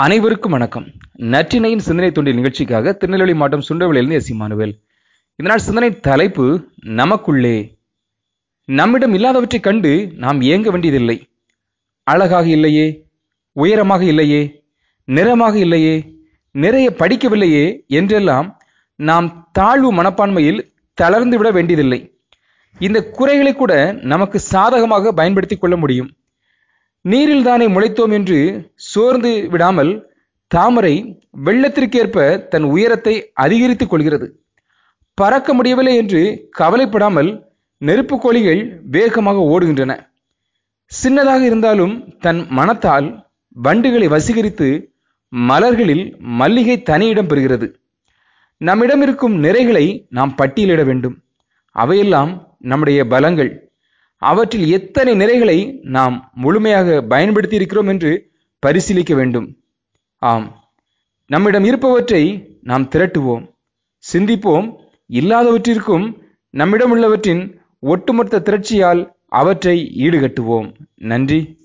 அனைவருக்கும் வணக்கம். நற்றினையின் சிந்தனை தொண்டில் நிகழ்ச்சிக்காக திருநெல்வேலி மாவட்டம் சுண்டவளியிலிருந்து எஸ் இமானுவேல் இதனால் சிந்தனை தலைப்பு நமக்குள்ளே. நம்மிடம் இல்லாதவற்றைக் கண்டு நாம் ஏங்க வேண்டியதில்லை. அழகாக இல்லையே உயரமாக இல்லையே நிறமாக இல்லையே நிறைய படிக்கவில்லையே என்றெல்லாம் நாம் தாழ்வு மனப்பான்மையில் தளர்ந்து விட வேண்டியதில்லை. இந்த குறைகளை கூட நமக்கு சாதகமாக பயன்படுத்தி கொள்ள முடியும். நீரில் தானே முளைத்தோம் என்று சோர்ந்து விடாமல் தாமரை வெள்ளத்திற்கேற்ப தன் உயரத்தை அதிகரித்துக் கொள்கிறது. பறக்க முடியவில்லை என்று கவலைப்படாமல் நெருப்பு கோழிகள் வேகமாக ஓடுகின்றன. சின்னதாக இருந்தாலும் தன் மனத்தால் வண்டுகளை வசீகரித்து மலர்களில் மல்லிகை தனியிடம் பெறுகிறது. நம்மிடம் இருக்கும் நிறைகளை நாம் பட்டியலிட வேண்டும். அவையெல்லாம் நம்முடைய பலங்கள். அவற்றில் எத்தனை நிறைகளை நாம் முழுமையாக பயன்படுத்தி இருக்கிறோம் என்று பரிசீலிக்க வேண்டும். ஆம். நம்மிடம் இருப்பவற்றை நாம் திரட்டுவோம். சிந்திப்போம். இல்லாதவற்றிற்கும் நம்மிடம் உள்ளவற்றின் ஒட்டுமொத்த திரட்சியால் அவற்றை ஈடுகட்டுவோம். நன்றி.